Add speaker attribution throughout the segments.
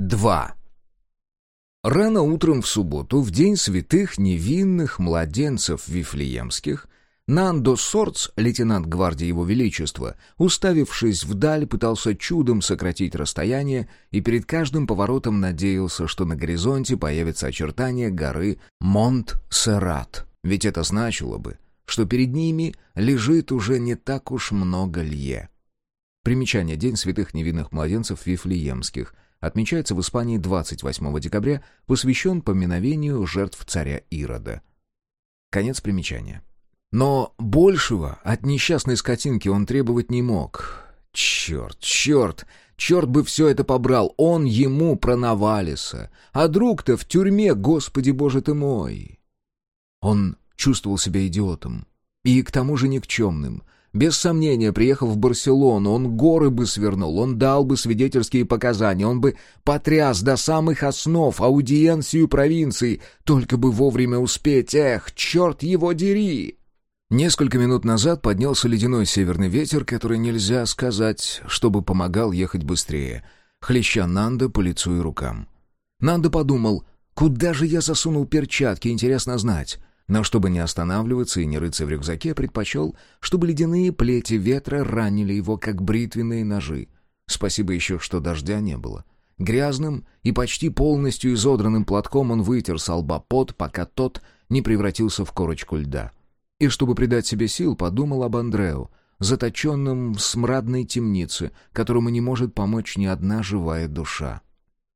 Speaker 1: 2. Рано утром в субботу, в день святых невинных младенцев вифлеемских, Нандо Сорц, лейтенант гвардии Его Величества, уставившись вдаль, пытался чудом сократить расстояние и перед каждым поворотом надеялся, что на горизонте появится очертание горы Монт-Серат. Ведь это значило бы, что перед ними лежит уже не так уж много лье. Примечание «День святых невинных младенцев Вифлеемских» отмечается в Испании 28 декабря, посвящен поминовению жертв царя Ирода. Конец примечания. Но большего от несчастной скотинки он требовать не мог. Черт, черт, черт бы все это побрал, он ему про Навалиса, а друг-то в тюрьме, господи боже ты мой. Он чувствовал себя идиотом и к тому же никчемным, без сомнения, приехав в Барселону, он горы бы свернул, он дал бы свидетельские показания, он бы потряс до самых основ аудиенцию провинции, только бы вовремя успеть. Эх, черт его дери! Несколько минут назад поднялся ледяной северный ветер, который нельзя сказать, чтобы помогал ехать быстрее, хлеща Нанда по лицу и рукам. Нанда подумал, куда же я засунул перчатки, интересно знать. Но чтобы не останавливаться и не рыться в рюкзаке, предпочел, чтобы ледяные плети ветра ранили его, как бритвенные ножи. Спасибо еще, что дождя не было. Грязным и почти полностью изодранным платком он вытер с лба пот, пока тот не превратился в корочку льда. И чтобы придать себе сил, подумал об Андреу, заточенном в смрадной темнице, которому не может помочь ни одна живая душа.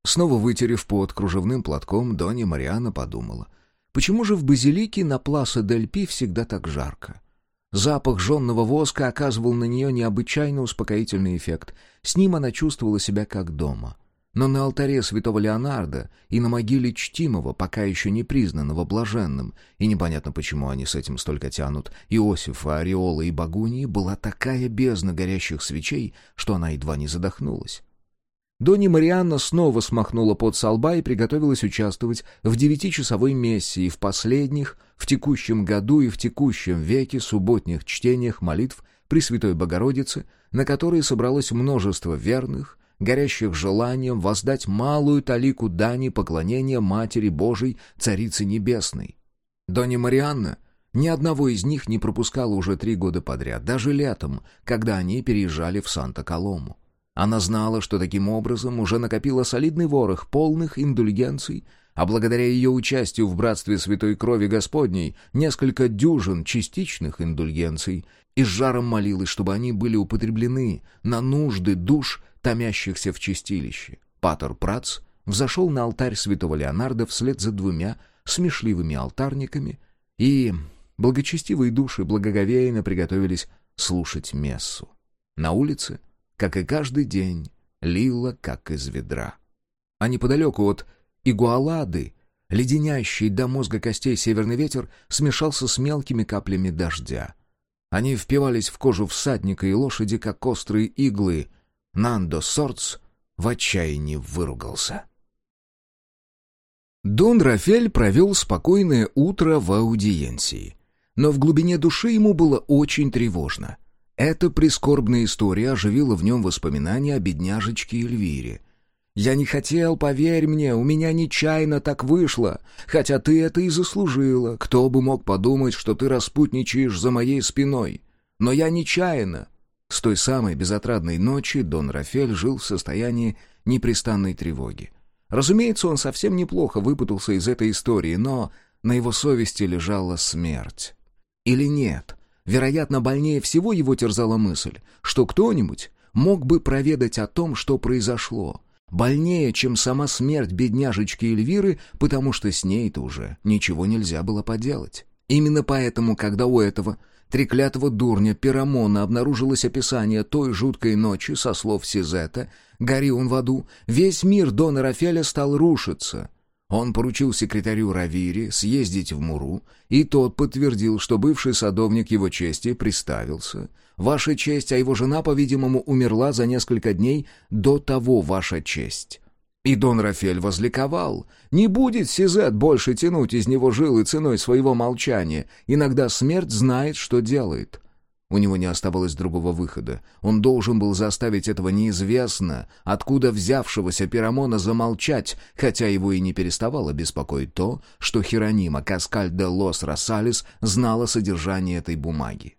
Speaker 1: Снова вытерев пот кружевным платком, Донни Мариана подумала. Почему же в базилике на Пласа дель Пи всегда так жарко? Запах жженного воска оказывал на нее необычайно успокоительный эффект. С ним она чувствовала себя как дома. Но на алтаре святого Леонарда и на могиле чтимого, пока еще не признанного блаженным, и непонятно почему они с этим столько тянут, Иосифа, Ореола и Багунии, была такая бездна горящих свечей, что она едва не задохнулась. Донни Марианна снова смахнула под со и приготовилась участвовать в девятичасовой мессии в последних, в текущем году и в текущем веке субботних чтениях молитв Пресвятой Богородицы, на которые собралось множество верных, горящих желанием воздать малую талику дани поклонения Матери Божией, Царицы Небесной. Донни Марианна ни одного из них не пропускала уже три года подряд, даже летом, когда они переезжали в Санта-Колому. Она знала, что таким образом уже накопила солидный ворох полных индульгенций, а благодаря ее участию в братстве Святой Крови Господней несколько дюжин частичных индульгенций, и с жаром молилась, чтобы они были употреблены на нужды душ, томящихся в чистилище. Патер Прац взошел на алтарь святого Леонарда вслед за двумя смешливыми алтарниками, и благочестивые души благоговейно приготовились слушать мессу. На улице — как и каждый день, лило, как из ведра. А неподалеку от Игуалады, леденящий до мозга костей северный ветер смешался с мелкими каплями дождя. Они впивались в кожу всадника и лошади, как острые иглы. Нандо Сорц в отчаянии выругался. Дон Рафель провел спокойное утро в аудиенции. Но в глубине души ему было очень тревожно — эта прискорбная история оживила в нем воспоминания о бедняжечке Эльвире. «Я не хотел, поверь мне, у меня нечаянно так вышло, хотя ты это и заслужила. Кто бы мог подумать, что ты распутничаешь за моей спиной? Но я нечаянно». С той самой безотрадной ночи Дон Рафель жил в состоянии непрестанной тревоги. Разумеется, он совсем неплохо выпутался из этой истории, но на его совести лежала смерть. Или нет? Вероятно, больнее всего его терзала мысль, что кто-нибудь мог бы проведать о том, что произошло. Больнее, чем сама смерть бедняжечки Эльвиры, потому что с ней-то уже ничего нельзя было поделать. Именно поэтому, когда у этого треклятого дурня Пирамона обнаружилось описание той жуткой ночи со слов Сизета, «Гори он в аду», весь мир Дона Рафеля стал рушиться. Он поручил секретарю Равири съездить в Муру, и тот подтвердил, что бывший садовник его чести приставился. «Ваша честь, а его жена, по-видимому, умерла за несколько дней до того, ваша честь». И Дон Рафель возликовал. Не будет Сизет больше тянуть из него жилы ценой своего молчания. Иногда смерть знает, что делает. У него не оставалось другого выхода. Он должен был заставить этого неизвестно, откуда взявшегося Пирамона замолчать, хотя его и не переставало беспокоить то, что Херонима Каскаль Лос Рассалис знала содержание этой бумаги.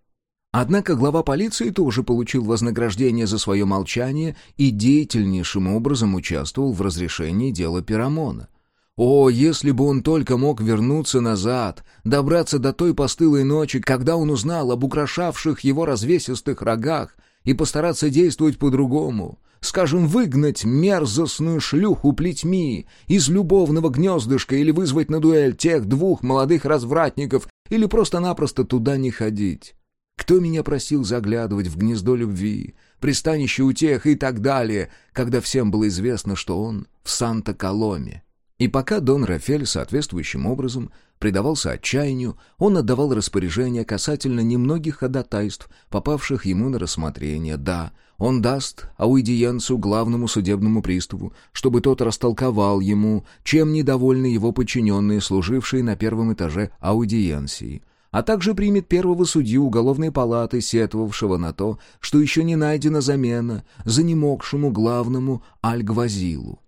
Speaker 1: Однако глава полиции тоже получил вознаграждение за свое молчание и деятельнейшим образом участвовал в разрешении дела Пирамона. О, если бы он только мог вернуться назад, добраться до той постылой ночи, когда он узнал об украшавших его развесистых рогах, и постараться действовать по-другому. Скажем, выгнать мерзостную шлюху плетьми из любовного гнездышка или вызвать на дуэль тех двух молодых развратников, или просто-напросто туда не ходить. Кто меня просил заглядывать в гнездо любви, пристанище утех и так далее, когда всем было известно, что он в Санта-Коломе? И пока Дон Рафель соответствующим образом предавался отчаянию, он отдавал распоряжения касательно немногих ходатайств, попавших ему на рассмотрение. Да, он даст аудиенцию главному судебному приставу, чтобы тот растолковал ему, чем недовольны его подчиненные, служившие на первом этаже аудиенции — а также примет первого судью уголовной палаты, сетовавшего на то, что еще не найдена замена занемогшему главному Альгвазилу.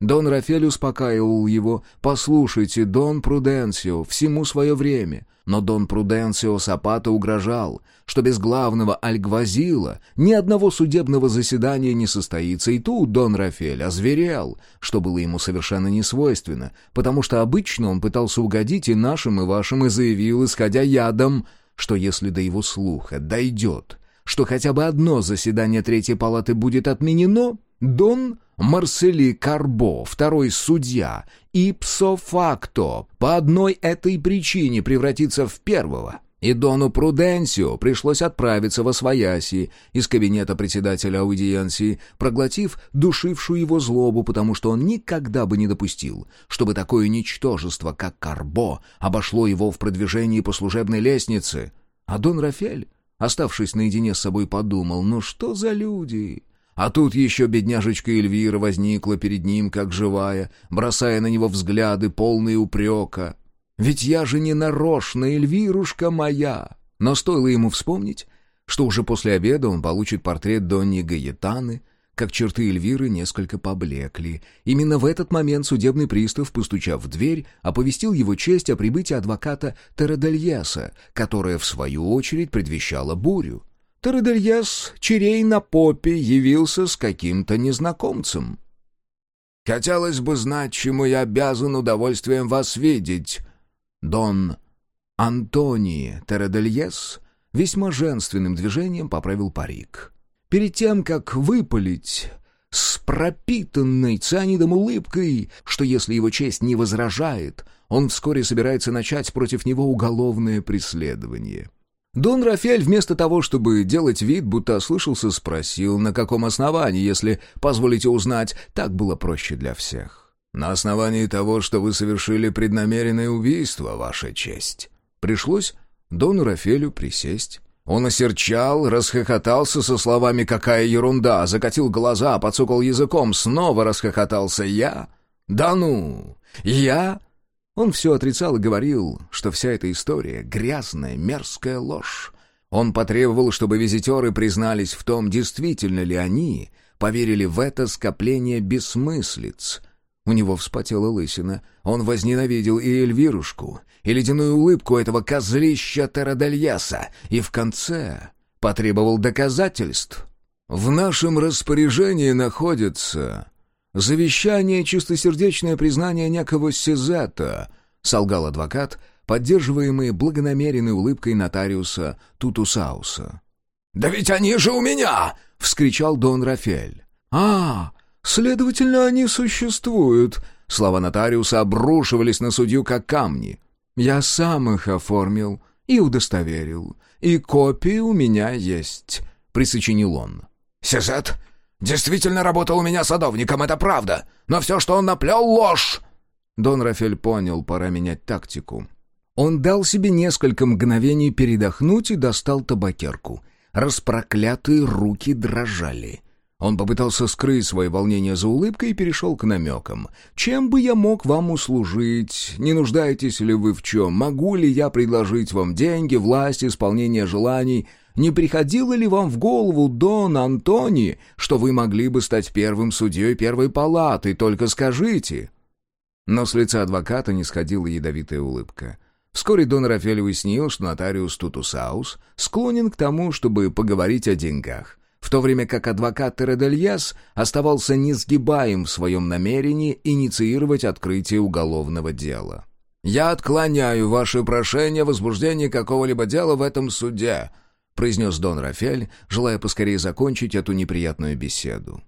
Speaker 1: Дон Рафель успокаивал его «Послушайте, Дон Пруденсио, всему свое время». Но Дон Пруденсио Сапата угрожал, что без главного Альгвазила ни одного судебного заседания не состоится, и тут Дон Рафель озверел, что было ему совершенно не свойственно, потому что обычно он пытался угодить и нашим, и вашим, и заявил, исходя ядом, что если до его слуха дойдет, что хотя бы одно заседание Третьей Палаты будет отменено, Дон Марсели Карбо, второй судья, ипсо факто, по одной этой причине превратится в первого. И Дону Пруденсио пришлось отправиться во свояси из кабинета председателя аудиенции, проглотив душившую его злобу, потому что он никогда бы не допустил, чтобы такое ничтожество, как Карбо, обошло его в продвижении по служебной лестнице. А Дон Рафель, оставшись наедине с собой, подумал, ну что за люди? А тут еще бедняжечка Эльвира возникла перед ним, как живая, бросая на него взгляды, полные упрека. «Ведь я же не нарочно, Эльвирушка моя!» Но стоило ему вспомнить, что уже после обеда он получит портрет Донни Гаетаны, как черты Эльвиры несколько поблекли. Именно в этот момент судебный пристав, постучав в дверь, оповестил его честь о прибытии адвоката Терадельеса, которая, в свою очередь, предвещала бурю. Тарадельес, черей на попе, явился с каким-то незнакомцем. «Хотелось бы знать, чему я обязан удовольствием вас видеть». Дон Антони Тарадельес весьма женственным движением поправил парик. Перед тем, как выпалить с пропитанной цианидом улыбкой, что если его честь не возражает, он вскоре собирается начать против него уголовное преследование. Дон Рафель вместо того, чтобы делать вид, будто ослышался, спросил, на каком основании, если позволите узнать, так было проще для всех. «На основании того, что вы совершили преднамеренное убийство, Ваша честь». Пришлось Дону Рафелю присесть. Он осерчал, расхохотался со словами «какая ерунда», закатил глаза, подсокал языком, снова расхохотался я. «Да ну! Я он все отрицал и говорил, что вся эта история — грязная, мерзкая ложь. Он потребовал, чтобы визитеры признались в том, действительно ли они поверили в это скопление бессмыслиц. У него вспотела лысина. Он возненавидел и Эльвирушку, и ледяную улыбку этого козлища Терадальяса, и в конце потребовал доказательств. «В нашем распоряжении находится «Завещание — чистосердечное признание некого Сезета», — солгал адвокат, поддерживаемый благонамеренной улыбкой нотариуса Тутусауса. «Да ведь они же у меня!» — вскричал Дон Рафель. «А, следовательно, они существуют!» Слова нотариуса обрушивались на судью, как камни. «Я сам их оформил и удостоверил, и копии у меня есть», — присочинил он. «Сезет Действительно работал у меня садовником, это правда. Но все, что он наплел, ложь!» Дон Рафель понял, пора менять тактику. Он дал себе несколько мгновений передохнуть и достал табакерку. Распроклятые руки дрожали. Он попытался скрыть свое волнение за улыбкой и перешел к намекам. «Чем бы я мог вам услужить? Не нуждаетесь ли вы в чем? Могу ли я предложить вам деньги, власть, исполнение желаний? Не приходило ли вам в голову, Дон Антони, что вы могли бы стать первым судьей первой палаты, только скажите?» Но с лица адвоката не сходила ядовитая улыбка. Вскоре Дон Рафель уяснил, что нотариус Тутусаус склонен к тому, чтобы поговорить о деньгах, в то время как адвокат Тередельяс оставался несгибаем в своем намерении инициировать открытие уголовного дела. «Я отклоняю ваше прошение о возбуждении какого-либо дела в этом суде», произнес Дон Рафель, желая поскорее закончить эту неприятную беседу.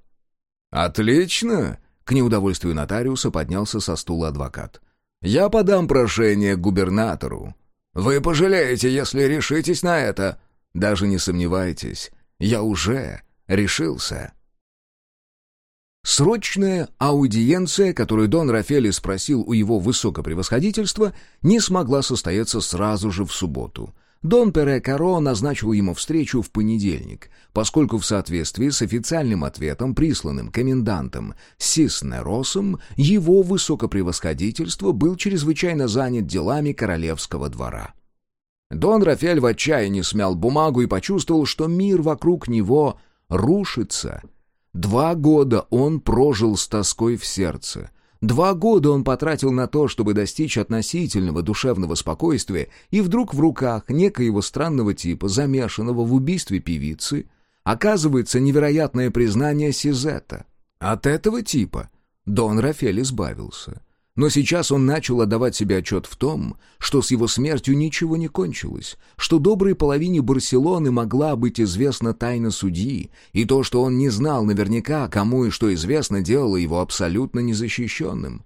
Speaker 1: «Отлично!» — к неудовольствию нотариуса поднялся со стула адвокат. «Я подам прошение к губернатору. Вы пожалеете, если решитесь на это. Даже не сомневайтесь, я уже решился». Срочная аудиенция, которую Дон Рафели спросил у его высокопревосходительства, не смогла состояться сразу же в субботу. Дон Пере Каро назначил ему встречу в понедельник, поскольку в соответствии с официальным ответом, присланным комендантом Сиснеросом, его высокопревосходительство был чрезвычайно занят делами королевского двора. Дон Рафель в отчаянии смял бумагу и почувствовал, что мир вокруг него рушится — Два года он прожил с тоской в сердце. Два года он потратил на то, чтобы достичь относительного душевного спокойствия, и вдруг в руках некоего странного типа, замешанного в убийстве певицы, оказывается невероятное признание Сизета. От этого типа Дон Рафель избавился. Но сейчас он начал отдавать себе отчет в том, что с его смертью ничего не кончилось, что доброй половине Барселоны могла быть известна тайна судьи, и то, что он не знал наверняка, кому и что известно, делало его абсолютно незащищенным.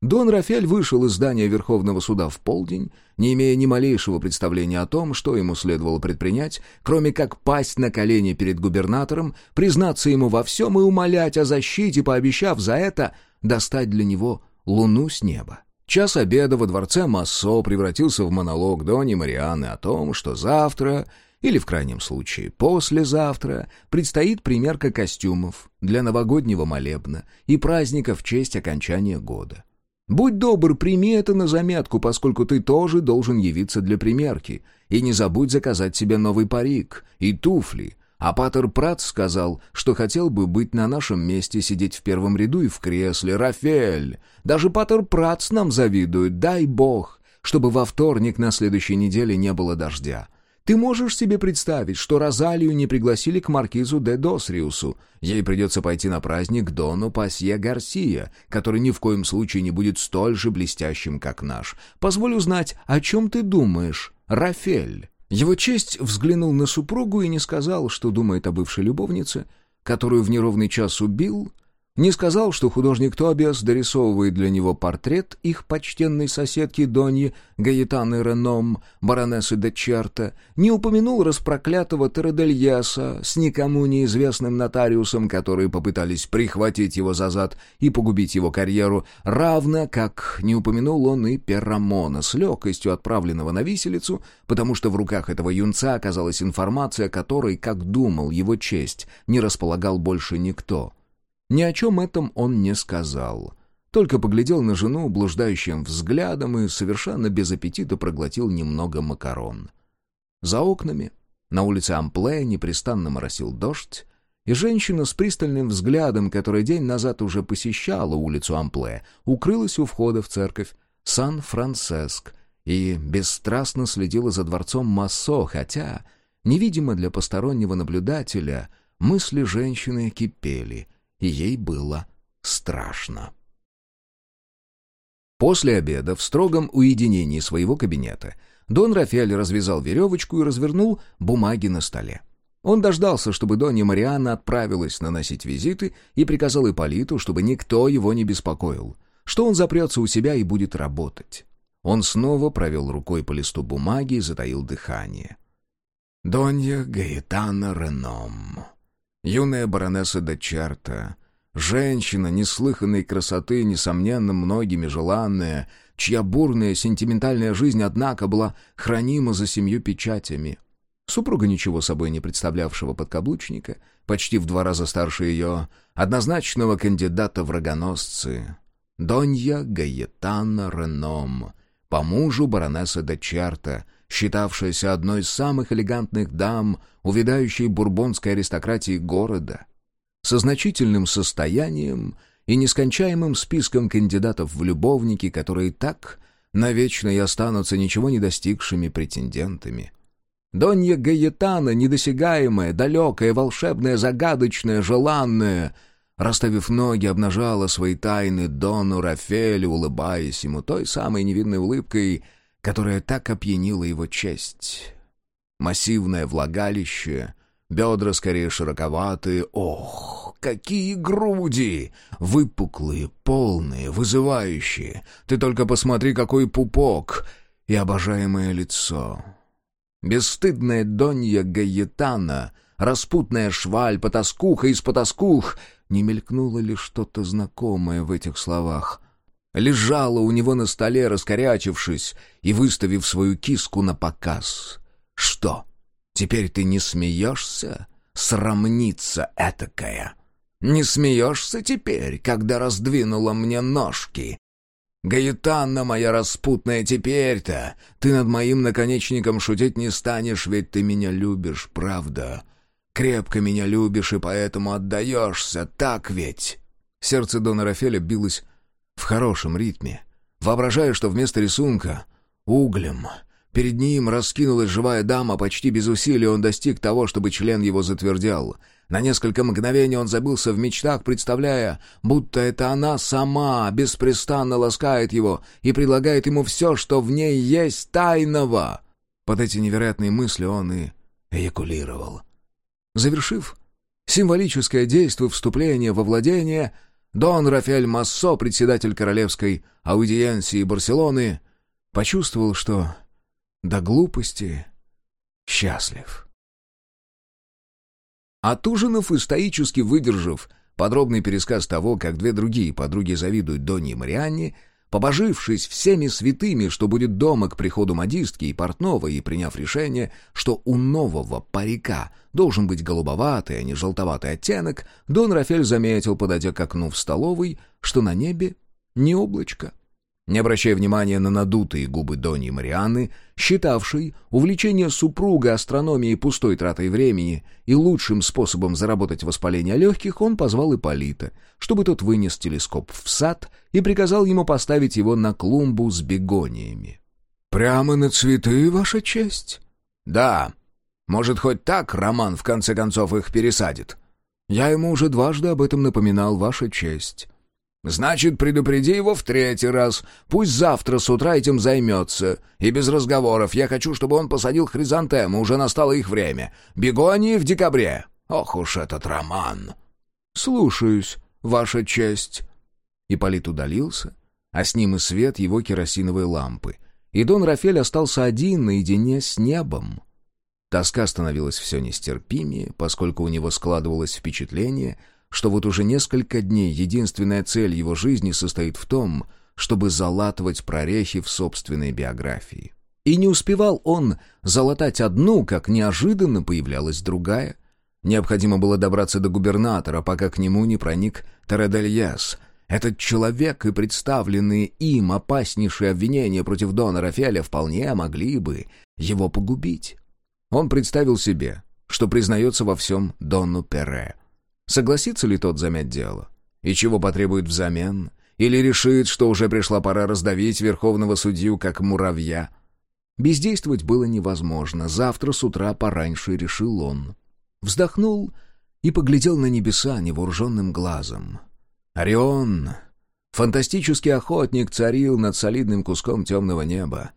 Speaker 1: Дон Рафель вышел из здания Верховного суда в полдень, не имея ни малейшего представления о том, что ему следовало предпринять, кроме как пасть на колени перед губернатором, признаться ему во всем и умолять о защите, пообещав за это достать для него луну с неба. Час обеда во дворце Массо превратился в монолог Дони Марианы о том, что завтра, или в крайнем случае послезавтра, предстоит примерка костюмов для новогоднего молебна и праздника в честь окончания года. Будь добр, прими это на заметку, поскольку ты тоже должен явиться для примерки, и не забудь заказать себе новый парик и туфли, а Патер Прат сказал, что хотел бы быть на нашем месте, сидеть в первом ряду и в кресле. Рафель! Даже Патер Пратс нам завидует, дай бог, чтобы во вторник на следующей неделе не было дождя. Ты можешь себе представить, что Розалию не пригласили к маркизу де Досриусу. Ей придется пойти на праздник Дону Пасье Гарсия, который ни в коем случае не будет столь же блестящим, как наш. Позволь узнать, о чем ты думаешь, Рафель?» Его честь взглянул на супругу и не сказал, что думает о бывшей любовнице, которую в неровный час убил, не сказал, что художник Тобиас дорисовывает для него портрет их почтенной соседки Доньи Гаэтаны Реном, баронессы де Черта, не упомянул распроклятого Тередельяса с никому неизвестным нотариусом, которые попытались прихватить его за зад и погубить его карьеру, равно как не упомянул он и Перрамона с легкостью отправленного на виселицу, потому что в руках этого юнца оказалась информация, которой, как думал его честь, не располагал больше никто — ни о чем этом он не сказал. Только поглядел на жену блуждающим взглядом и совершенно без аппетита проглотил немного макарон. За окнами, на улице Ампле, непрестанно моросил дождь, и женщина с пристальным взглядом, которая день назад уже посещала улицу Ампле, укрылась у входа в церковь Сан-Франциск и бесстрастно следила за дворцом Массо, хотя, невидимо для постороннего наблюдателя, мысли женщины кипели — ей было страшно. После обеда, в строгом уединении своего кабинета, Дон Рафаэль развязал веревочку и развернул бумаги на столе. Он дождался, чтобы Донья Марианна отправилась наносить визиты и приказал Ипполиту, чтобы никто его не беспокоил, что он запрется у себя и будет работать. Он снова провел рукой по листу бумаги и затаил дыхание. «Донья Гаэтана Реном», Юная баронесса де Чарта, женщина неслыханной красоты, несомненно, многими желанная, чья бурная сентиментальная жизнь, однако, была хранима за семью печатями. Супруга ничего собой не представлявшего подкаблучника, почти в два раза старше ее, однозначного кандидата в рогоносцы, Донья Гаетана Реном, по мужу баронесса де Чарта, считавшаяся одной из самых элегантных дам, увядающей бурбонской аристократии города, со значительным состоянием и нескончаемым списком кандидатов в любовники, которые так навечно и останутся ничего не достигшими претендентами. Донья Гаетана, недосягаемая, далекая, волшебная, загадочная, желанная, расставив ноги, обнажала свои тайны Дону Рафелю, улыбаясь ему той самой невинной улыбкой, которая так опьянила его честь. Массивное влагалище, бедра скорее широковатые, ох, какие груди! Выпуклые, полные, вызывающие. Ты только посмотри, какой пупок! И обожаемое лицо. Бесстыдная Донья Гаетана, распутная шваль, потаскуха из потаскух. Не мелькнуло ли что-то знакомое в этих словах? Лежала у него на столе, раскорячившись и выставив свою киску на показ. Что, теперь ты не смеешься? Срамница этакая. Не смеешься теперь, когда раздвинула мне ножки, «Гаэтанна моя распутная, теперь-то ты над моим наконечником шутить не станешь, ведь ты меня любишь, правда? Крепко меня любишь и поэтому отдаешься, так ведь?» Сердце Дона Рафеля билось в хорошем ритме, воображая, что вместо рисунка — углем. Перед ним раскинулась живая дама, почти без усилий он достиг того, чтобы член его затвердел — на несколько мгновений он забылся в мечтах, представляя, будто это она сама беспрестанно ласкает его и предлагает ему все, что в ней есть тайного. Под эти невероятные мысли он и эякулировал. Завершив символическое действие вступления во владение, Дон Рафель Массо, председатель королевской аудиенции Барселоны, почувствовал, что до глупости счастлив. Отужинав и стоически выдержав подробный пересказ того, как две другие подруги завидуют Донне Марианне, побожившись всеми святыми, что будет дома к приходу модистки и портного, и приняв решение, что у нового парика должен быть голубоватый, а не желтоватый оттенок, Дон Рафель заметил, подойдя к окну в столовой, что на небе не облачко. Не обращая внимания на надутые губы Дони Марианны, считавшей увлечение супруга астрономией пустой тратой времени и лучшим способом заработать воспаление легких, он позвал Ипполита, чтобы тот вынес телескоп в сад и приказал ему поставить его на клумбу с бегониями. «Прямо на цветы, ваша честь?» «Да. Может, хоть так Роман в конце концов их пересадит?» «Я ему уже дважды об этом напоминал, ваша честь». Значит, предупреди его в третий раз. Пусть завтра с утра этим займется. И без разговоров. Я хочу, чтобы он посадил хризантемы. Уже настало их время. Бегонии в декабре. Ох уж этот роман. Слушаюсь, ваша честь. Ипполит удалился, а с ним и свет его керосиновой лампы. И Дон Рафель остался один наедине с небом. Тоска становилась все нестерпимее, поскольку у него складывалось впечатление — что вот уже несколько дней единственная цель его жизни состоит в том, чтобы залатывать прорехи в собственной биографии. И не успевал он залатать одну, как неожиданно появлялась другая. Необходимо было добраться до губернатора, пока к нему не проник Тарадельяс. Этот человек и представленные им опаснейшие обвинения против Дона Рафеля вполне могли бы его погубить. Он представил себе, что признается во всем Дону Перре — Согласится ли тот замять дело? И чего потребует взамен? Или решит, что уже пришла пора раздавить верховного судью, как муравья? Бездействовать было невозможно. Завтра с утра пораньше, решил он. Вздохнул и поглядел на небеса невооруженным глазом. Орион, фантастический охотник, царил над солидным куском темного неба.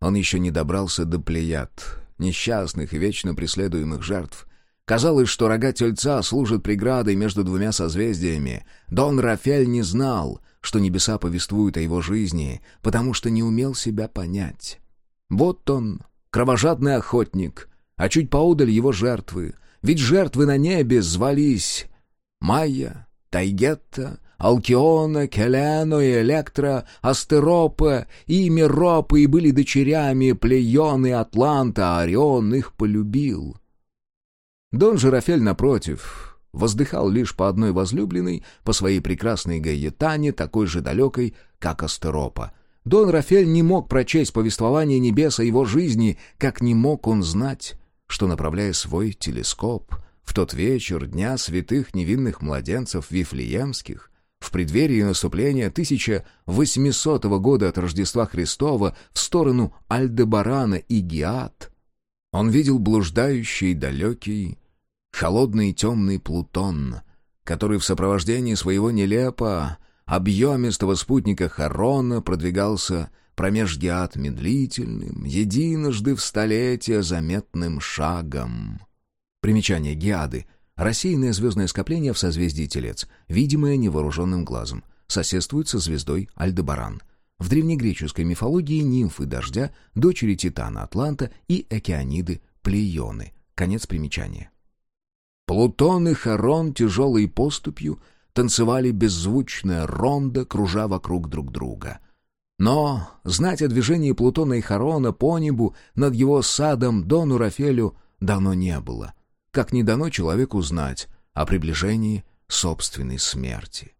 Speaker 1: Он еще не добрался до плеяд, несчастных и вечно преследуемых жертв, Казалось, что рога тельца служат преградой между двумя созвездиями. Дон Рафель не знал, что небеса повествуют о его жизни, потому что не умел себя понять. Вот он, кровожадный охотник, а чуть поодаль его жертвы. Ведь жертвы на небе звались Майя, Тайгетта, Алкиона, Келено и Электра, Астеропа и Миропа и были дочерями Плеон и Атланта, а Орион их полюбил. Дон Жирафель, напротив, воздыхал лишь по одной возлюбленной, по своей прекрасной Гаетане, такой же далекой, как Астеропа. Дон Рафель не мог прочесть повествование небес о его жизни, как не мог он знать, что, направляя свой телескоп в тот вечер Дня Святых Невинных Младенцев Вифлеемских, в преддверии наступления 1800 года от Рождества Христова в сторону Альдебарана и Гиат, он видел блуждающий далекий, холодный темный Плутон, который в сопровождении своего нелепо объемистого спутника Харона продвигался промеж Гиат медлительным, единожды в столетие заметным шагом. Примечание Гиады — рассеянное звездное скопление в созвездии Телец, видимое невооруженным глазом, соседствует со звездой Альдебаран. В древнегреческой мифологии нимфы дождя, дочери Титана Атланта и океаниды Плеоны. Конец примечания. Плутон и Харон тяжелой поступью танцевали беззвучное рондо, кружа вокруг друг друга. Но знать о движении Плутона и Харона по небу над его садом Дону Рафелю давно не было, как не дано человеку знать о приближении собственной смерти.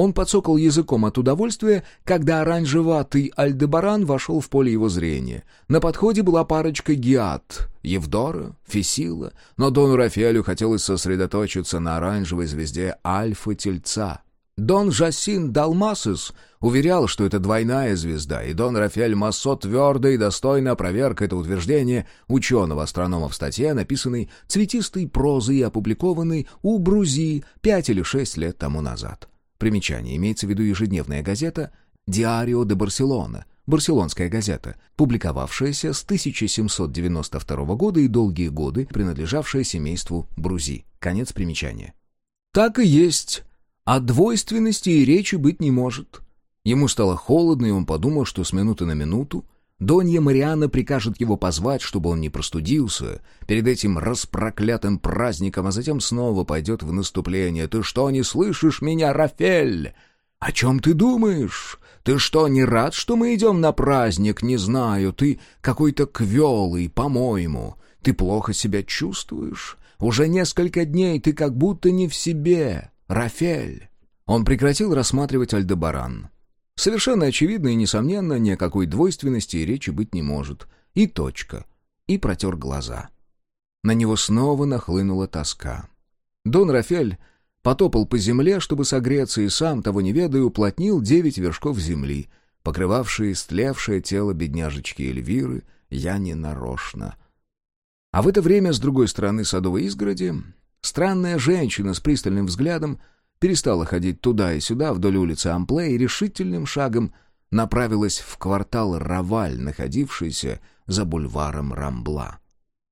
Speaker 1: Он подсокал языком от удовольствия, когда оранжеватый Альдебаран вошел в поле его зрения. На подходе была парочка гиат — Евдора, Фесила, но Дону Рафаэлю хотелось сосредоточиться на оранжевой звезде Альфа-Тельца. Дон Жасин Далмасис уверял, что это двойная звезда, и Дон Рафаэль Массо твердо и достойно опроверг это утверждение ученого-астронома в статье, написанной цветистой прозой и опубликованной у Брузи пять или шесть лет тому назад. Примечание. Имеется в виду ежедневная газета «Диарио де Барселона», Барселонская газета, публиковавшаяся с 1792 года и долгие годы принадлежавшая семейству Брузи. Конец примечания. Так и есть. О двойственности и речи быть не может. Ему стало холодно, и он подумал, что с минуты на минуту Донья Мариана прикажет его позвать, чтобы он не простудился перед этим распроклятым праздником, а затем снова пойдет в наступление. «Ты что, не слышишь меня, Рафель? О чем ты думаешь? Ты что, не рад, что мы идем на праздник? Не знаю, ты какой-то квелый, по-моему. Ты плохо себя чувствуешь? Уже несколько дней ты как будто не в себе, Рафель». Он прекратил рассматривать Альдебаран. Совершенно очевидно и несомненно, ни о какой двойственности и речи быть не может. И точка. И протер глаза. На него снова нахлынула тоска. Дон Рафель потопал по земле, чтобы согреться, и сам, того не ведая, уплотнил девять вершков земли, покрывавшие истлевшее тело бедняжечки Эльвиры, я не нарочно. А в это время, с другой стороны садовой изгороди, странная женщина с пристальным взглядом перестала ходить туда и сюда вдоль улицы Ампле и решительным шагом направилась в квартал Раваль, находившийся за бульваром Рамбла.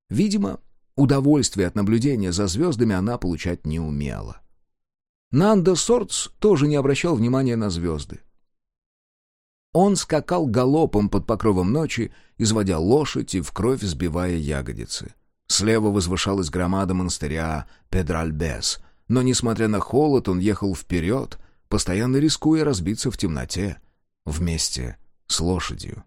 Speaker 1: Видимо, удовольствие от наблюдения за звездами она получать не умела. Нандо Сортс тоже не обращал внимания на звезды. Он скакал галопом под покровом ночи, изводя лошадь и в кровь сбивая ягодицы. Слева возвышалась громада монастыря Педральбес, но, несмотря на холод, он ехал вперед, постоянно рискуя разбиться в темноте, вместе с лошадью.